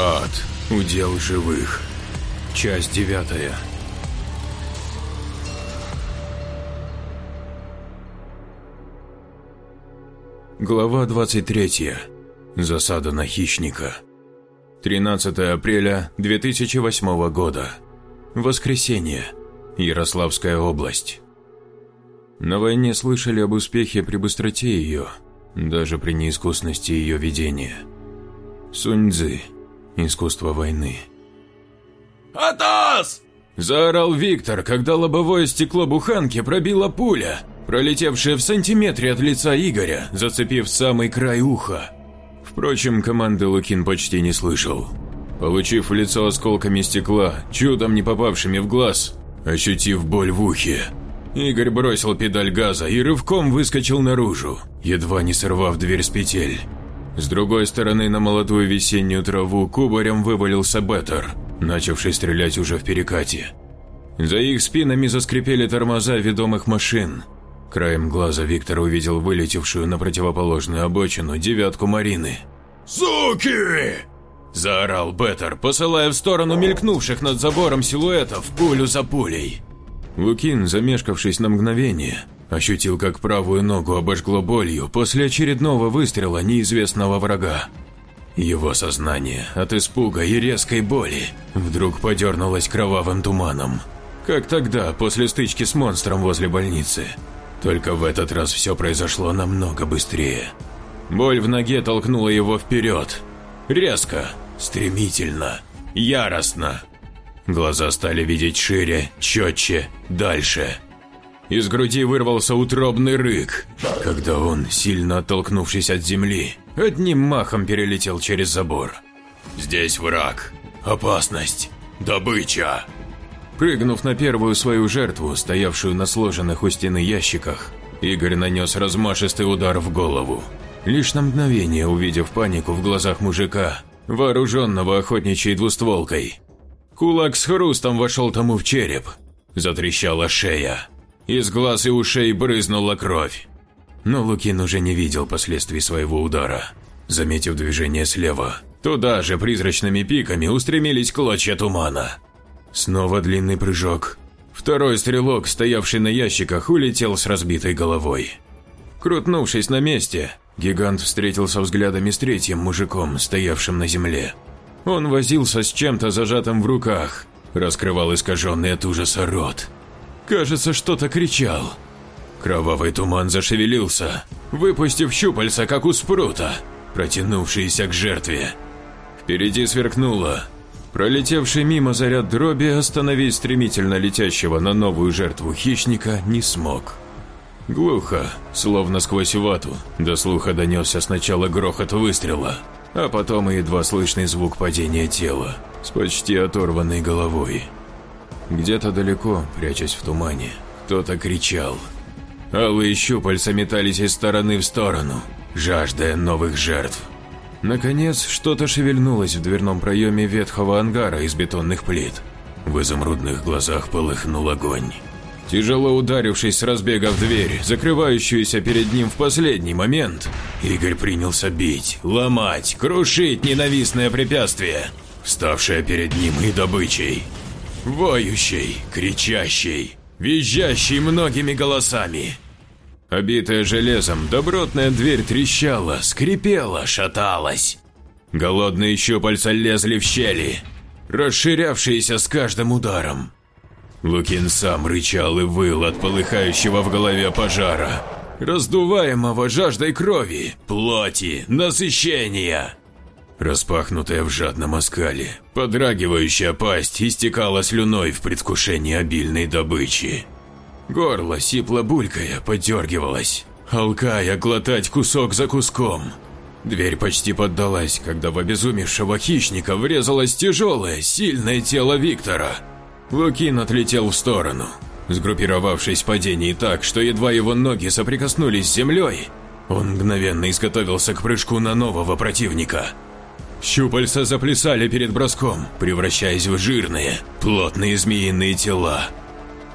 Ад. Удел живых. Часть девятая. Глава 23. Засада на хищника. 13 апреля 2008 года. Воскресенье. Ярославская область. На войне слышали об успехе при быстроте ее, даже при неискусности ее ведения. Сунь-Дзы. Искусство войны. «Атас!» – заорал Виктор, когда лобовое стекло буханки пробила пуля, пролетевшая в сантиметре от лица Игоря, зацепив самый край уха. Впрочем, команды Лукин почти не слышал. Получив в лицо осколками стекла, чудом не попавшими в глаз, ощутив боль в ухе, Игорь бросил педаль газа и рывком выскочил наружу, едва не сорвав дверь с петель. С другой стороны на молодую весеннюю траву кубарем вывалился Беттер, начавший стрелять уже в перекате. За их спинами заскрипели тормоза ведомых машин. Краем глаза Виктор увидел вылетевшую на противоположную обочину девятку Марины. «Суки!» – заорал Беттер, посылая в сторону мелькнувших над забором силуэтов пулю за пулей. Лукин, замешкавшись на мгновение, Ощутил, как правую ногу обожгло болью после очередного выстрела неизвестного врага. Его сознание от испуга и резкой боли вдруг подернулось кровавым туманом. Как тогда, после стычки с монстром возле больницы. Только в этот раз все произошло намного быстрее. Боль в ноге толкнула его вперед. Резко, стремительно, яростно. Глаза стали видеть шире, четче, дальше. Из груди вырвался утробный рык, когда он, сильно оттолкнувшись от земли, одним махом перелетел через забор. «Здесь враг. Опасность. Добыча!» Прыгнув на первую свою жертву, стоявшую на сложенных у стены ящиках, Игорь нанес размашистый удар в голову. Лишь на мгновение увидев панику в глазах мужика, вооруженного охотничьей двустволкой. Кулак с хрустом вошел тому в череп. Затрещала шея. Из глаз и ушей брызнула кровь. Но Лукин уже не видел последствий своего удара. Заметив движение слева, туда же призрачными пиками устремились клочья тумана. Снова длинный прыжок. Второй стрелок, стоявший на ящиках, улетел с разбитой головой. Крутнувшись на месте, гигант встретился взглядами с третьим мужиком, стоявшим на земле. Он возился с чем-то зажатым в руках, раскрывал искаженный от ужаса рот. Кажется, что-то кричал. Кровавый туман зашевелился, выпустив щупальца, как у спрута, протянувшиеся к жертве. Впереди сверкнуло. Пролетевший мимо заряд дроби остановить стремительно летящего на новую жертву хищника не смог. Глухо, словно сквозь вату, до слуха донесся сначала грохот выстрела, а потом и едва слышный звук падения тела с почти оторванной головой. Где-то далеко, прячась в тумане, кто-то кричал. Алые щупальца метались из стороны в сторону, жаждая новых жертв. Наконец, что-то шевельнулось в дверном проеме ветхого ангара из бетонных плит. В изумрудных глазах полыхнул огонь. Тяжело ударившись с разбега в дверь, закрывающуюся перед ним в последний момент, Игорь принялся бить, ломать, крушить ненавистное препятствие, вставшее перед ним и добычей. Воющий, кричащий, визжащий многими голосами. Обитая железом, добротная дверь трещала, скрипела, шаталась. Голодные щупальца лезли в щели, расширявшиеся с каждым ударом. Лукин сам рычал и выл от полыхающего в голове пожара, раздуваемого жаждой крови, плоти, насыщения. Распахнутая в жадном оскале, подрагивающая пасть истекала слюной в предвкушении обильной добычи. Горло, сипло булькая, подергивалось, алкая глотать кусок за куском. Дверь почти поддалась, когда в обезумевшего хищника врезалось тяжелое, сильное тело Виктора. Лукин отлетел в сторону, сгруппировавшись в падении так, что едва его ноги соприкоснулись с землей, он мгновенно изготовился к прыжку на нового противника – Щупальца заплясали перед броском, превращаясь в жирные, плотные змеиные тела.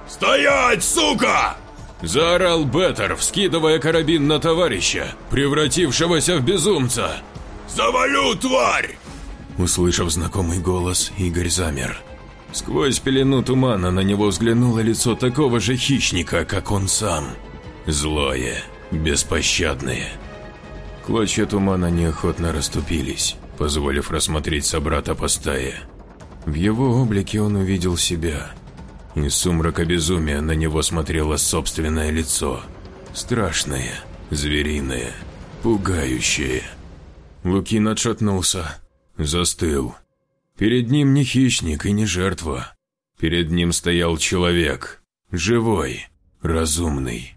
«Стоять, сука!» Заорал Беттер, вскидывая карабин на товарища, превратившегося в безумца. «Завалю, тварь!» Услышав знакомый голос, Игорь замер. Сквозь пелену тумана на него взглянуло лицо такого же хищника, как он сам. Злое, беспощадное. Клочья тумана неохотно расступились, позволив рассмотреть собрата по стае. В его облике он увидел себя. Из сумрака безумия на него смотрело собственное лицо. Страшное, звериное, пугающее. Лукин отшатнулся, застыл. Перед ним не хищник и не жертва. Перед ним стоял человек, живой, разумный.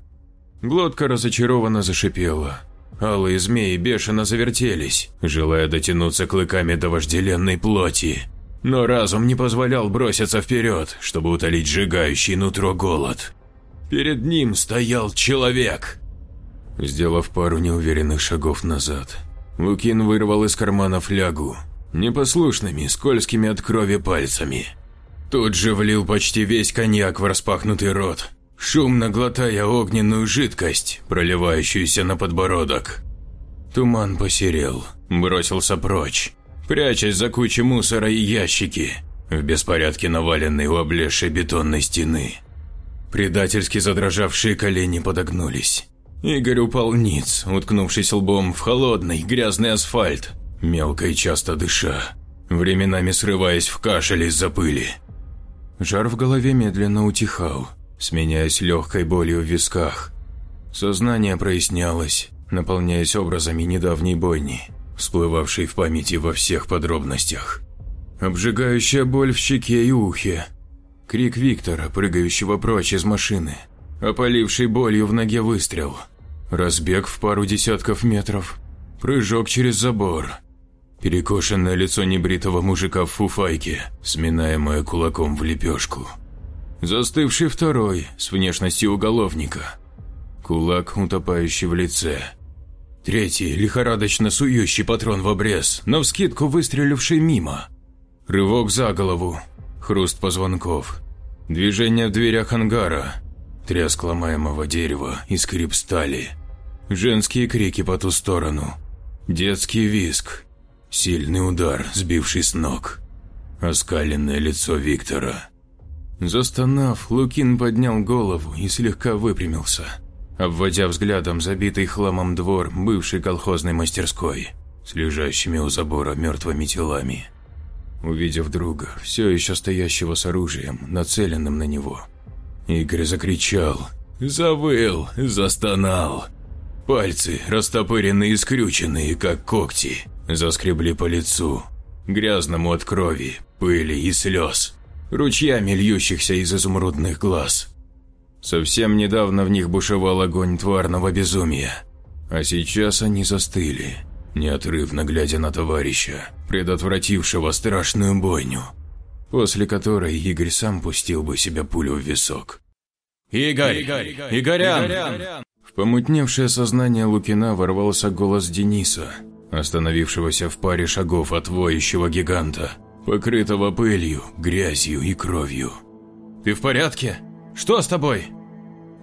Глотка разочарованно зашипела. Алые змеи бешено завертелись, желая дотянуться клыками до вожделенной плоти. Но разум не позволял броситься вперед, чтобы утолить сжигающий нутро голод. Перед ним стоял человек. Сделав пару неуверенных шагов назад, Лукин вырвал из кармана флягу, непослушными, скользкими от крови пальцами. Тут же влил почти весь коньяк в распахнутый рот, шумно глотая огненную жидкость, проливающуюся на подбородок. Туман посерел, бросился прочь, прячась за кучей мусора и ящики, в беспорядке наваленной у облезшей бетонной стены. Предательски задрожавшие колени подогнулись. Игорь упал ниц, уткнувшись лбом в холодный, грязный асфальт, мелко и часто дыша, временами срываясь в кашель из-за пыли. Жар в голове медленно утихал, сменяясь легкой болью в висках. Сознание прояснялось, наполняясь образами недавней бойни, всплывавшей в памяти во всех подробностях. Обжигающая боль в щеке и ухе. Крик Виктора, прыгающего прочь из машины – опаливший болью в ноге выстрел, разбег в пару десятков метров, прыжок через забор, перекошенное лицо небритого мужика в фуфайке, сминаемое кулаком в лепешку. Застывший второй, с внешностью уголовника. Кулак, утопающий в лице. Третий, лихорадочно сующий патрон в обрез, навскидку выстреливший мимо. Рывок за голову, хруст позвонков. Движение в дверях ангара, треск ломаемого дерева и скрип стали. Женские крики по ту сторону. Детский визг. Сильный удар, сбивший с ног. Оскаленное лицо Виктора. Застонав, Лукин поднял голову и слегка выпрямился, обводя взглядом забитый хламом двор бывшей колхозной мастерской с лежащими у забора мертвыми телами. Увидев друга, все еще стоящего с оружием, нацеленным на него, Игорь закричал, завыл, застонал. Пальцы, растопыренные и скрюченные, как когти, заскребли по лицу, грязному от крови, пыли и слез, ручьями льющихся из изумрудных глаз. Совсем недавно в них бушевал огонь тварного безумия, а сейчас они застыли, неотрывно глядя на товарища, предотвратившего страшную бойню после которой Игорь сам пустил бы себе пулю в висок. «Игорь! Игорь! Игорян!», В помутневшее сознание Лукина ворвался голос Дениса, остановившегося в паре шагов от воющего гиганта, покрытого пылью, грязью и кровью. «Ты в порядке? Что с тобой?»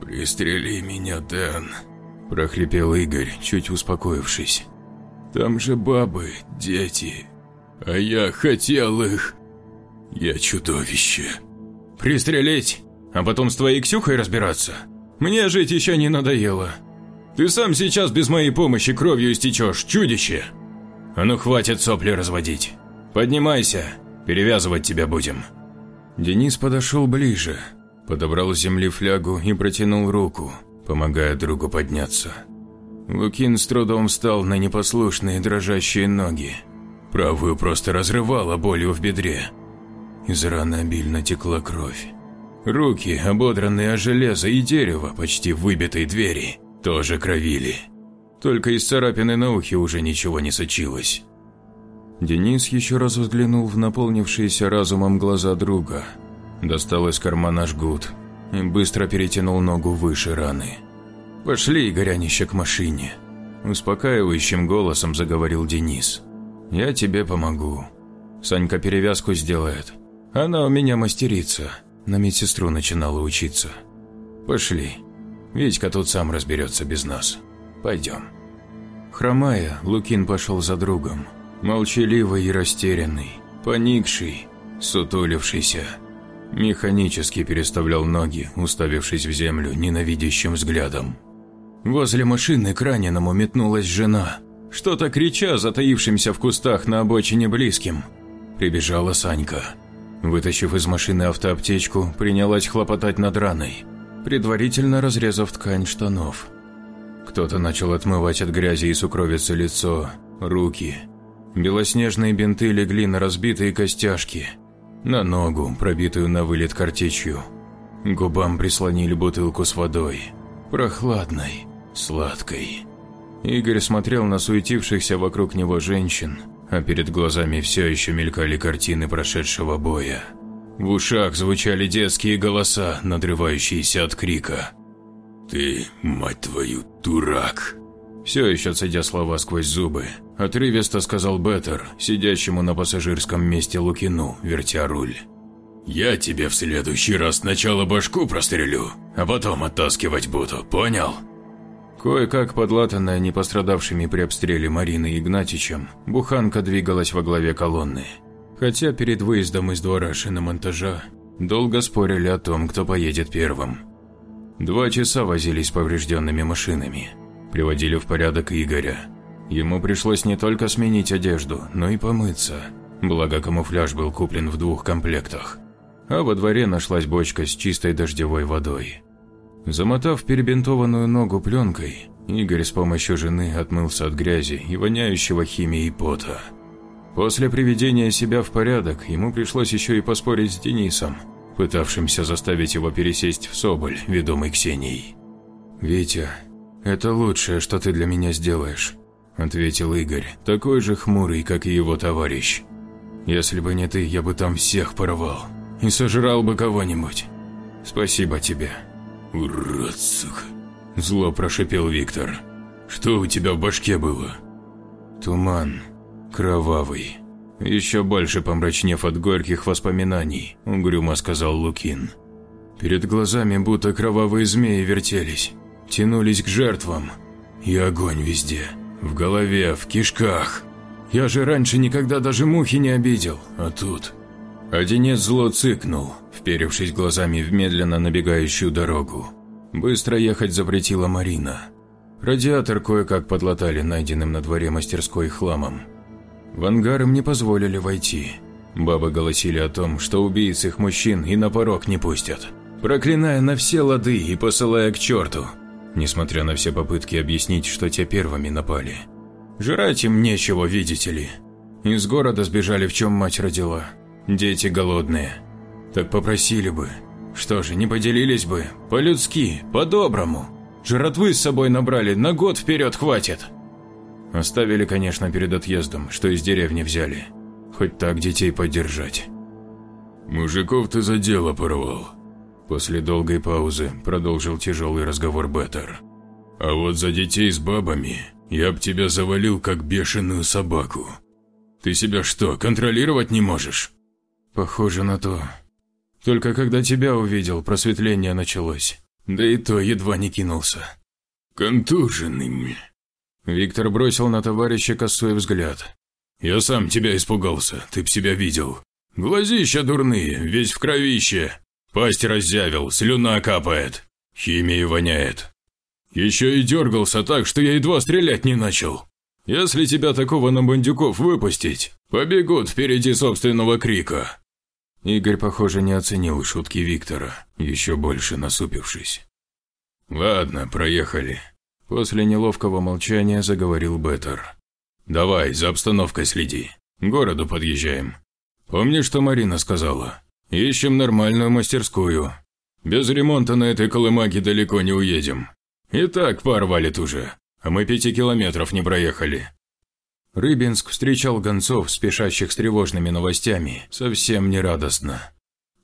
«Пристрели меня, Дэн», – прохрипел Игорь, чуть успокоившись. «Там же бабы, дети, а я хотел их...» Я чудовище. Пристрелить, а потом с твоей Ксюхой разбираться? Мне жить еще не надоело. Ты сам сейчас без моей помощи кровью истечешь, чудище. А ну хватит сопли разводить. Поднимайся, перевязывать тебя будем. Денис подошел ближе, подобрал с земли флягу и протянул руку, помогая другу подняться. Лукин с трудом встал на непослушные дрожащие ноги. Правую просто разрывало болью в бедре. Из раны обильно текла кровь. Руки, ободранные о железо и дерево почти выбитой двери, тоже кровили. Только из царапины на ухе уже ничего не сочилось. Денис еще раз взглянул в наполнившиеся разумом глаза друга, достал из кармана жгут и быстро перетянул ногу выше раны. «Пошли, Игорянище, к машине», – успокаивающим голосом заговорил Денис. «Я тебе помогу. Санька перевязку сделает, она у меня мастерица, на медсестру начинала учиться. Пошли. Витька тут сам разберется без нас. Пойдем. Хромая, Лукин пошел за другом, Молчаливый и растерянный, поникший, сутулившийся. Механически переставлял ноги, уставившись в землю ненавидящим взглядом. Возле машины к раненому метнулась жена, что-то крича затаившимся в кустах на обочине близким. Прибежала Санька. Вытащив из машины автоаптечку, принялась хлопотать над раной, предварительно разрезав ткань штанов. Кто-то начал отмывать от грязи и сукровицы лицо, руки. Белоснежные бинты легли на разбитые костяшки – на ногу, пробитую на вылет картечью. Губам прислонили бутылку с водой. Прохладной, сладкой. Игорь смотрел на суетившихся вокруг него женщин, а перед глазами все еще мелькали картины прошедшего боя. В ушах звучали детские голоса, надрывающиеся от крика. «Ты, мать твою, дурак!» Все еще цедя слова сквозь зубы, отрывисто сказал Беттер, сидящему на пассажирском месте Лукину, вертя руль. «Я тебе в следующий раз сначала башку прострелю, а потом оттаскивать буду, понял?» Кое-как подлатанная не пострадавшими при обстреле Мариной Игнатичем, буханка двигалась во главе колонны. Хотя перед выездом из двора шиномонтажа долго спорили о том, кто поедет первым. Два часа возились с поврежденными машинами приводили в порядок Игоря. Ему пришлось не только сменить одежду, но и помыться, благо камуфляж был куплен в двух комплектах. А во дворе нашлась бочка с чистой дождевой водой. Замотав перебинтованную ногу пленкой, Игорь с помощью жены отмылся от грязи и воняющего химией пота. После приведения себя в порядок ему пришлось еще и поспорить с Денисом, пытавшимся заставить его пересесть в Соболь, ведомый Ксенией. «Витя, «Это лучшее, что ты для меня сделаешь», – ответил Игорь, такой же хмурый, как и его товарищ. «Если бы не ты, я бы там всех порвал и сожрал бы кого-нибудь. Спасибо тебе». «Урод, сука!» – зло прошипел Виктор. «Что у тебя в башке было?» «Туман. Кровавый». Еще больше помрачнев от горьких воспоминаний, угрюмо сказал Лукин. Перед глазами будто кровавые змеи вертелись тянулись к жертвам. И огонь везде. В голове, в кишках. Я же раньше никогда даже мухи не обидел, а тут... Одинец зло цыкнул, вперевшись глазами в медленно набегающую дорогу. Быстро ехать запретила Марина. Радиатор кое-как подлатали найденным на дворе мастерской хламом. В ангар им не позволили войти. Бабы голосили о том, что убийц их мужчин и на порог не пустят, проклиная на все лады и посылая к черту несмотря на все попытки объяснить, что те первыми напали. Жрать им нечего, видите ли. Из города сбежали, в чем мать родила. Дети голодные. Так попросили бы. Что же, не поделились бы? По-людски, по-доброму. Жратвы с собой набрали, на год вперед хватит. Оставили, конечно, перед отъездом, что из деревни взяли. Хоть так детей поддержать. «Мужиков ты за дело порвал», После долгой паузы продолжил тяжелый разговор Беттер. «А вот за детей с бабами я б тебя завалил, как бешеную собаку. Ты себя что, контролировать не можешь?» «Похоже на то. Только когда тебя увидел, просветление началось. Да и то едва не кинулся». «Контуженный». Виктор бросил на товарища косой взгляд. «Я сам тебя испугался, ты б себя видел. Глазища дурные, весь в кровище, Пасть раззявил, слюна капает, химией воняет. Еще и дергался так, что я едва стрелять не начал. Если тебя такого на бандюков выпустить, побегут впереди собственного крика». Игорь, похоже, не оценил шутки Виктора, еще больше насупившись. «Ладно, проехали». После неловкого молчания заговорил Беттер. «Давай, за обстановкой следи. К городу подъезжаем. Помнишь, что Марина сказала? Ищем нормальную мастерскую. Без ремонта на этой колымаге далеко не уедем. И так пар валит уже, а мы пяти километров не проехали. Рыбинск встречал гонцов, спешащих с тревожными новостями, совсем не радостно.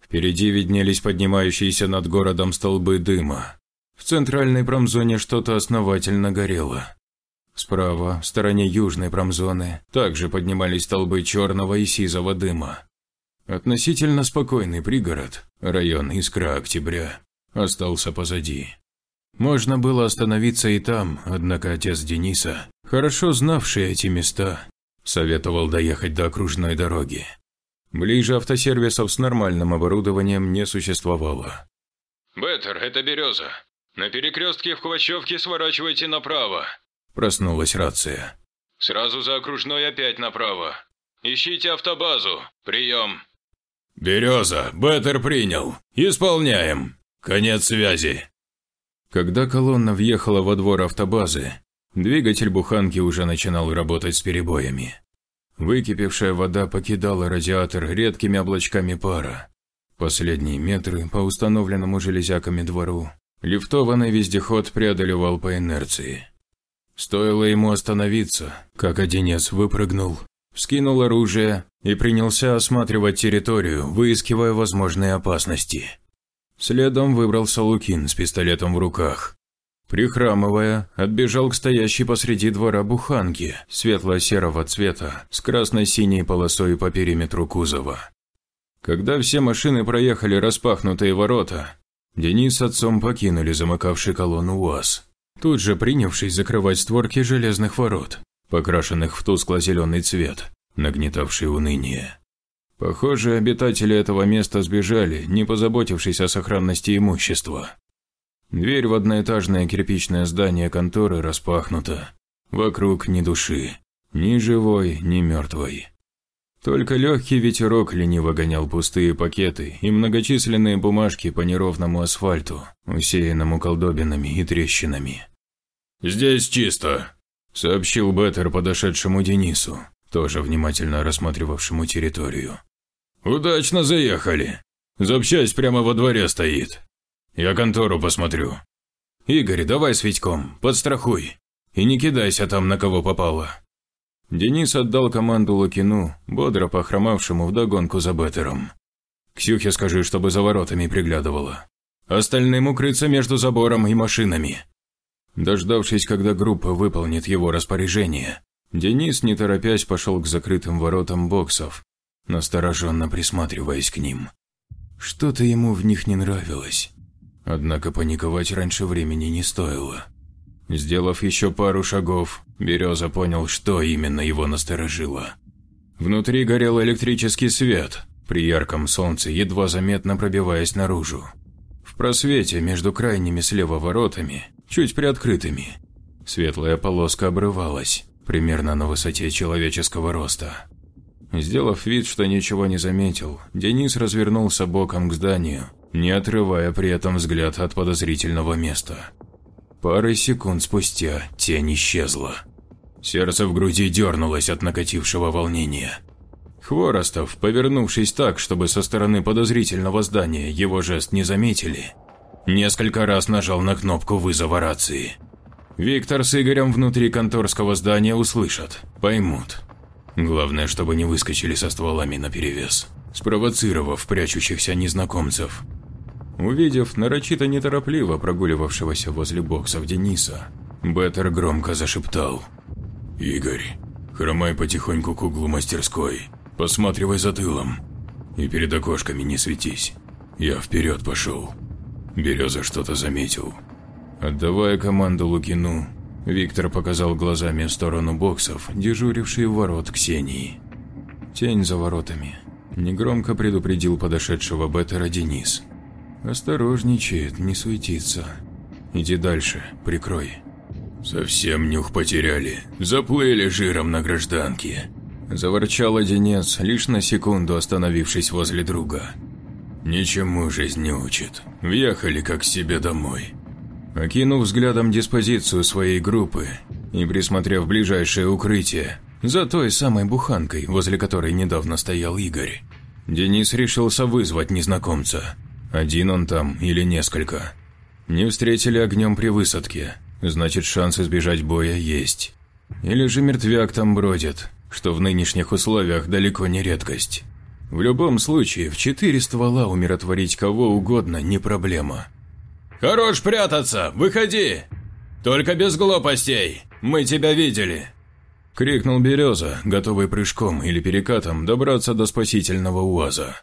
Впереди виднелись поднимающиеся над городом столбы дыма. В центральной промзоне что-то основательно горело. Справа, в стороне южной промзоны, также поднимались столбы черного и сизого дыма. Относительно спокойный пригород, район Искра Октября, остался позади. Можно было остановиться и там, однако отец Дениса, хорошо знавший эти места, Советовал доехать до окружной дороги. Ближе автосервисов с нормальным оборудованием не существовало. «Беттер, это Береза. На перекрестке в Хвощевке сворачивайте направо». Проснулась рация. «Сразу за окружной опять направо. Ищите автобазу. Прием». «Береза, Беттер принял. Исполняем. Конец связи». Когда колонна въехала во двор автобазы, двигатель буханки уже начинал работать с перебоями. Выкипевшая вода покидала радиатор редкими облачками пара. Последние метры по установленному железяками двору лифтованный вездеход преодолевал по инерции. Стоило ему остановиться, как Одинец выпрыгнул, вскинул оружие и принялся осматривать территорию, выискивая возможные опасности. Следом выбрался Лукин с пистолетом в руках. Прихрамывая, отбежал к стоящей посреди двора буханке светло-серого цвета с красно-синей полосой по периметру кузова. Когда все машины проехали распахнутые ворота, Денис с отцом покинули замыкавший колонну УАЗ, тут же принявшись закрывать створки железных ворот, покрашенных в тускло-зеленый цвет, нагнетавший уныние. Похоже, обитатели этого места сбежали, не позаботившись о сохранности имущества. Дверь в одноэтажное кирпичное здание конторы распахнута. Вокруг ни души. Ни живой, ни мертвой. Только легкий ветерок лениво гонял пустые пакеты и многочисленные бумажки по неровному асфальту, усеянному колдобинами и трещинами. «Здесь чисто», – сообщил Беттер подошедшему Денису, тоже внимательно рассматривавшему территорию. «Удачно заехали. Запчасть прямо во дворе стоит. Я контору посмотрю. Игорь, давай с Витьком, подстрахуй. И не кидайся там, на кого попало. Денис отдал команду Лукину, бодро похромавшему вдогонку за Беттером. Ксюхе скажи, чтобы за воротами приглядывала. Остальным укрыться между забором и машинами. Дождавшись, когда группа выполнит его распоряжение, Денис, не торопясь, пошел к закрытым воротам боксов, настороженно присматриваясь к ним. Что-то ему в них не нравилось. Однако паниковать раньше времени не стоило. Сделав еще пару шагов, Береза понял, что именно его насторожило. Внутри горел электрический свет, при ярком солнце едва заметно пробиваясь наружу. В просвете между крайними слева воротами, чуть приоткрытыми, светлая полоска обрывалась, примерно на высоте человеческого роста. Сделав вид, что ничего не заметил, Денис развернулся боком к зданию не отрывая при этом взгляд от подозрительного места. Пары секунд спустя тень исчезла. Сердце в груди дернулось от накатившего волнения. Хворостов, повернувшись так, чтобы со стороны подозрительного здания его жест не заметили, несколько раз нажал на кнопку вызова рации. Виктор с Игорем внутри конторского здания услышат, поймут. Главное, чтобы не выскочили со стволами наперевес, спровоцировав прячущихся незнакомцев. Увидев нарочито неторопливо прогуливавшегося возле боксов Дениса, Беттер громко зашептал. «Игорь, хромай потихоньку к углу мастерской, посматривай за тылом и перед окошками не светись. Я вперед пошел». Береза что-то заметил. Отдавая команду Лукину, Виктор показал глазами в сторону боксов, дежуривший у ворот Ксении. Тень за воротами. Негромко предупредил подошедшего Беттера Денис. Осторожничает, не суетится. Иди дальше, прикрой. Совсем нюх потеряли, заплыли жиром на гражданке. Заворчал одинец, лишь на секунду остановившись возле друга. Ничему жизнь не учит, въехали как себе домой. Окинув взглядом диспозицию своей группы и присмотрев ближайшее укрытие, за той самой буханкой, возле которой недавно стоял Игорь, Денис решился вызвать незнакомца. Один он там или несколько. Не встретили огнем при высадке, значит шанс избежать боя есть. Или же мертвяк там бродит, что в нынешних условиях далеко не редкость. В любом случае, в четыре ствола умиротворить кого угодно не проблема. «Хорош прятаться! Выходи! Только без глупостей! Мы тебя видели!» Крикнул Береза, готовый прыжком или перекатом добраться до спасительного УАЗа.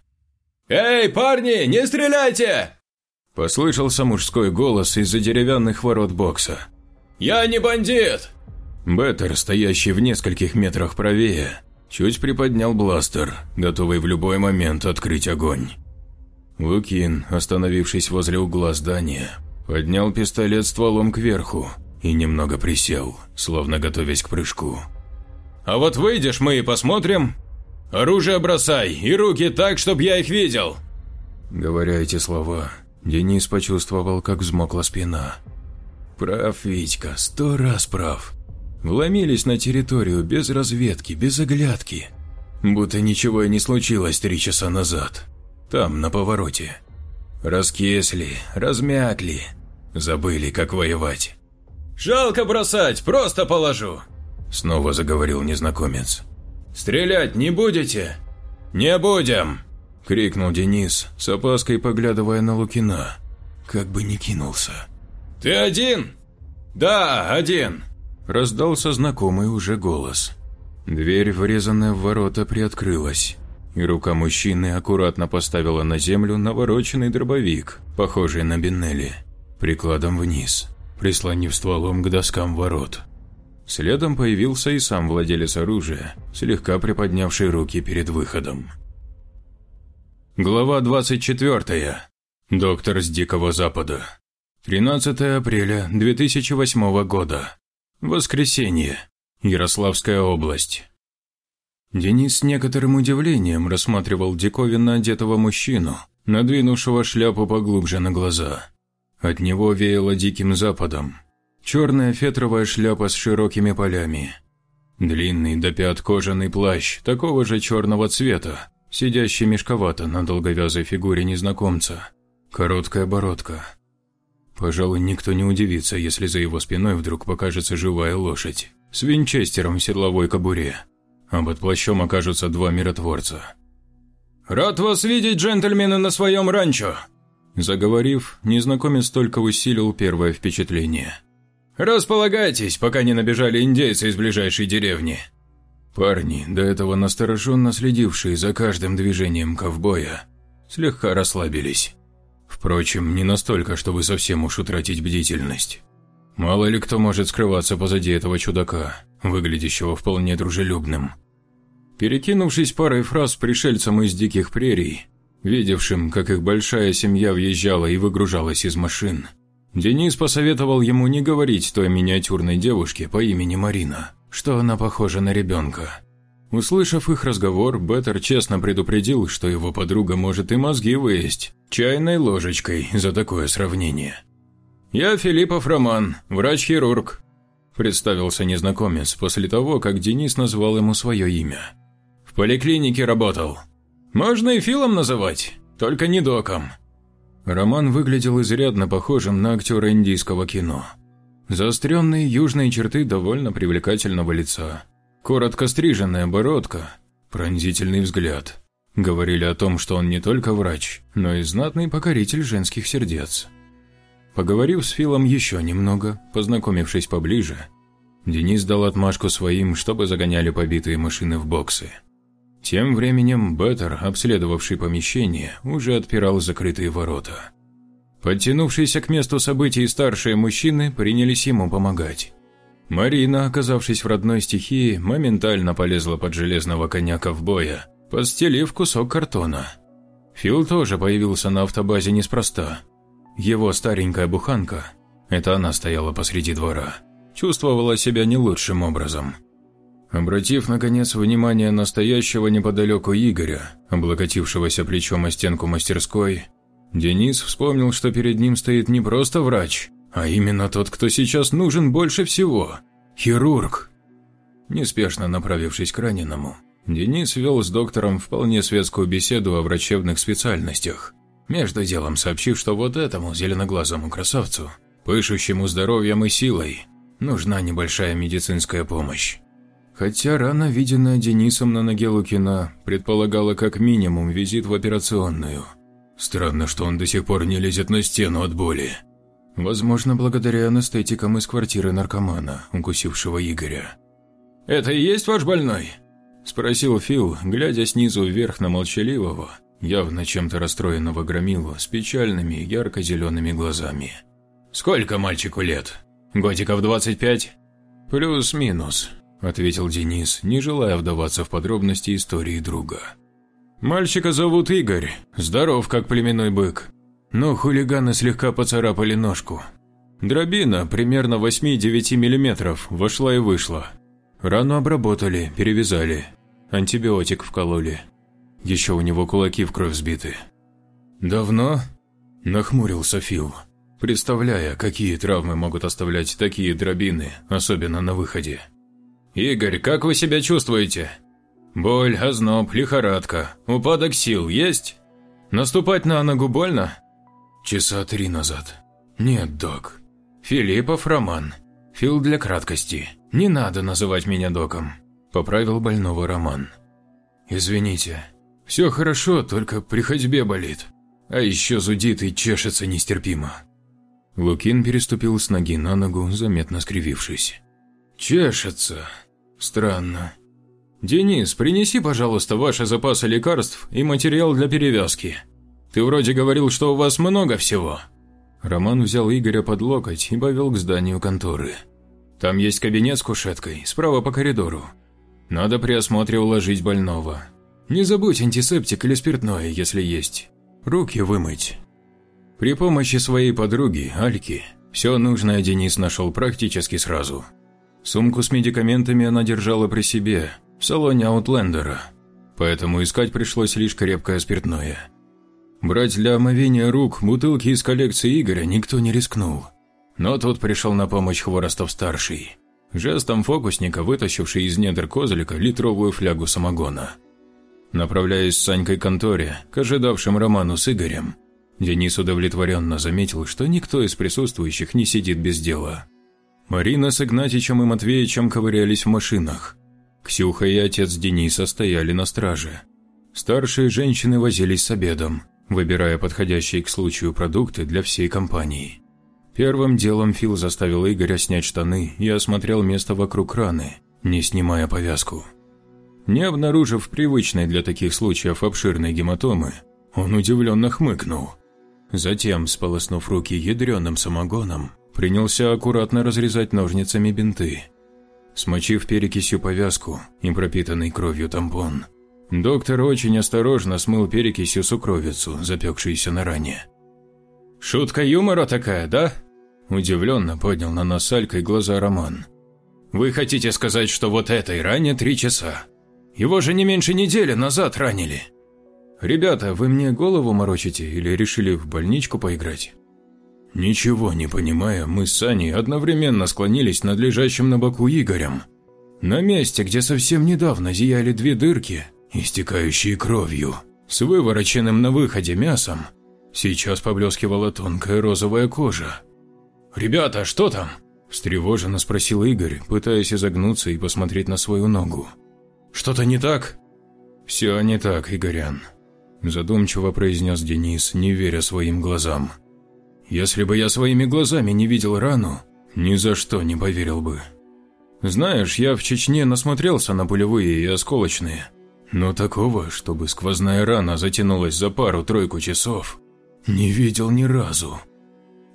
«Эй, парни, не стреляйте!» Послышался мужской голос из-за деревянных ворот бокса. «Я не бандит!» Беттер, стоящий в нескольких метрах правее, чуть приподнял бластер, готовый в любой момент открыть огонь. Лукин, остановившись возле угла здания, поднял пистолет стволом кверху и немного присел, словно готовясь к прыжку. «А вот выйдешь мы и посмотрим. Оружие бросай и руки так, чтоб я их видел!» Говоря эти слова, Денис почувствовал, как взмокла спина. Прав Витька, сто раз прав. Вломились на территорию без разведки, без оглядки. Будто ничего и не случилось три часа назад. Там, на повороте. Раскисли, размякли, забыли, как воевать. «Жалко бросать, просто положу!» Снова заговорил незнакомец. «Стрелять не будете?» «Не будем!» – крикнул Денис, с опаской поглядывая на Лукина. Как бы не кинулся. «Ты один?» «Да, один», – раздался знакомый уже голос. Дверь, врезанная в ворота, приоткрылась, и рука мужчины аккуратно поставила на землю навороченный дробовик, похожий на Беннелли, прикладом вниз, прислонив стволом к доскам ворот. Следом появился и сам владелец оружия, слегка приподнявший руки перед выходом. Глава 24. Доктор с Дикого Запада. 13 апреля 2008 года. Воскресенье. Ярославская область. Денис с некоторым удивлением рассматривал диковинно одетого мужчину, надвинувшего шляпу поглубже на глаза. От него веяло Диким Западом. Черная фетровая шляпа с широкими полями. Длинный до пят кожаный плащ такого же черного цвета, сидящий мешковато на долговязой фигуре незнакомца. Короткая бородка. Пожалуй, никто не удивится, если за его спиной вдруг покажется живая лошадь с винчестером в седловой кобуре, а под плащом окажутся два миротворца. «Рад вас видеть, джентльмены, на своем ранчо!» Заговорив, незнакомец только усилил первое впечатление. «Располагайтесь, пока не набежали индейцы из ближайшей деревни. Парни, до этого настороженно следившие за каждым движением ковбоя, слегка расслабились. Впрочем, не настолько, чтобы совсем уж утратить бдительность. Мало ли кто может скрываться позади этого чудака, выглядящего вполне дружелюбным. Перекинувшись парой фраз с из диких прерий, видевшим, как их большая семья въезжала и выгружалась из машин, Денис посоветовал ему не говорить той миниатюрной девушке по имени Марина, что она похожа на ребенка. Услышав их разговор, Беттер честно предупредил, что его подруга может и мозги выесть чайной ложечкой за такое сравнение. «Я Филиппов Роман, врач-хирург», – представился незнакомец после того, как Денис назвал ему свое имя. «В поликлинике работал. Можно и Филом называть, только не доком». Роман выглядел изрядно похожим на актера индийского кино. Заостренные южные черты довольно привлекательного лица. Коротко стриженная бородка, пронзительный взгляд. Говорили о том, что он не только врач, но и знатный покоритель женских сердец. Поговорив с Филом еще немного, познакомившись поближе, Денис дал отмашку своим, чтобы загоняли побитые машины в боксы. Тем временем Беттер, обследовавший помещение, уже отпирал закрытые ворота. Подтянувшиеся к месту событий старшие мужчины принялись ему помогать. Марина, оказавшись в родной стихии, моментально полезла под железного коня ковбоя, подстелив кусок картона. Фил тоже появился на автобазе неспроста. Его старенькая буханка, это она стояла посреди двора, чувствовала себя не лучшим образом. Обратив, наконец, внимание настоящего неподалеку Игоря, облокотившегося плечом о стенку мастерской, Денис вспомнил, что перед ним стоит не просто врач, а именно тот, кто сейчас нужен больше всего – хирург. Неспешно направившись к раненому, Денис вел с доктором вполне светскую беседу о врачебных специальностях, между делом сообщив, что вот этому зеленоглазому красавцу, пышущему здоровьем и силой, нужна небольшая медицинская помощь. Хотя рана, виденная Денисом на ноге Лукина, предполагала как минимум визит в операционную – Странно, что он до сих пор не лезет на стену от боли. Возможно, благодаря анестетикам из квартиры наркомана, укусившего Игоря. «Это и есть ваш больной?» – спросил Фил, глядя снизу вверх на молчаливого, явно чем-то расстроенного громилу с печальными ярко-зелеными глазами. «Сколько мальчику лет? Годиков 25?» «Плюс-минус», – ответил Денис, не желая вдаваться в подробности истории друга. «Мальчика зовут Игорь, здоров как племенной бык, но хулиганы слегка поцарапали ножку. Дробина, примерно 8-9 мм, вошла и вышла. Рану обработали, перевязали, антибиотик вкололи. Еще у него кулаки в кровь сбиты. «Давно?» – нахмурился Фил, представляя, какие травмы могут оставлять такие дробины, особенно на выходе. «Игорь, как вы себя чувствуете?» «Боль, озноб, лихорадка, упадок сил есть? Наступать на ногу больно?» «Часа три назад. Нет, док. Филиппов Роман. Фил для краткости. Не надо называть меня доком», – поправил больного Роман. «Извините. Все хорошо, только при ходьбе болит. А еще зудит и чешется нестерпимо». Лукин переступил с ноги на ногу, заметно скривившись. «Чешется. Странно. Денис, принеси, пожалуйста, ваши запасы лекарств и материал для перевязки. Ты вроде говорил, что у вас много всего». Роман взял Игоря под локоть и повел к зданию конторы. «Там есть кабинет с кушеткой, справа по коридору. Надо при осмотре уложить больного. Не забудь антисептик или спиртное, если есть. Руки вымыть». При помощи своей подруги, Альки, все нужное Денис нашел практически сразу. Сумку с медикаментами она держала при себе, в салоне Аутлендера, поэтому искать пришлось лишь крепкое спиртное. Брать для омовения рук бутылки из коллекции Игоря никто не рискнул. Но тут пришел на помощь Хворостов-старший, жестом фокусника, вытащивший из недр козлика литровую флягу самогона. Направляясь с Санькой к конторе, к ожидавшим Роману с Игорем, Денис удовлетворенно заметил, что никто из присутствующих не сидит без дела. Марина с Игнатичем и Матвеичем ковырялись в машинах. Ксюха и отец Дениса стояли на страже. Старшие женщины возились с обедом, выбирая подходящие к случаю продукты для всей компании. Первым делом Фил заставил Игоря снять штаны и осмотрел место вокруг раны, не снимая повязку. Не обнаружив привычной для таких случаев обширной гематомы, он удивленно хмыкнул – Затем, сполоснув руки ядреным самогоном, принялся аккуратно разрезать ножницами бинты. Смочив перекисью повязку и пропитанный кровью тампон, доктор очень осторожно смыл перекисью сукровицу, запекшуюся на ране. «Шутка юмора такая, да?» Удивленно поднял на нас Алькой глаза Роман. «Вы хотите сказать, что вот этой ране три часа? Его же не меньше недели назад ранили!» «Ребята, вы мне голову морочите или решили в больничку поиграть?» Ничего не понимая, мы с Саней одновременно склонились над лежащим на боку Игорем. На месте, где совсем недавно зияли две дырки, истекающие кровью, с вывороченным на выходе мясом, сейчас поблескивала тонкая розовая кожа. «Ребята, что там?» – встревоженно спросил Игорь, пытаясь изогнуться и посмотреть на свою ногу. «Что-то не так?» «Все не так, Игорян», задумчиво произнес Денис, не веря своим глазам. «Если бы я своими глазами не видел рану, ни за что не поверил бы. Знаешь, я в Чечне насмотрелся на пулевые и осколочные, но такого, чтобы сквозная рана затянулась за пару-тройку часов, не видел ни разу».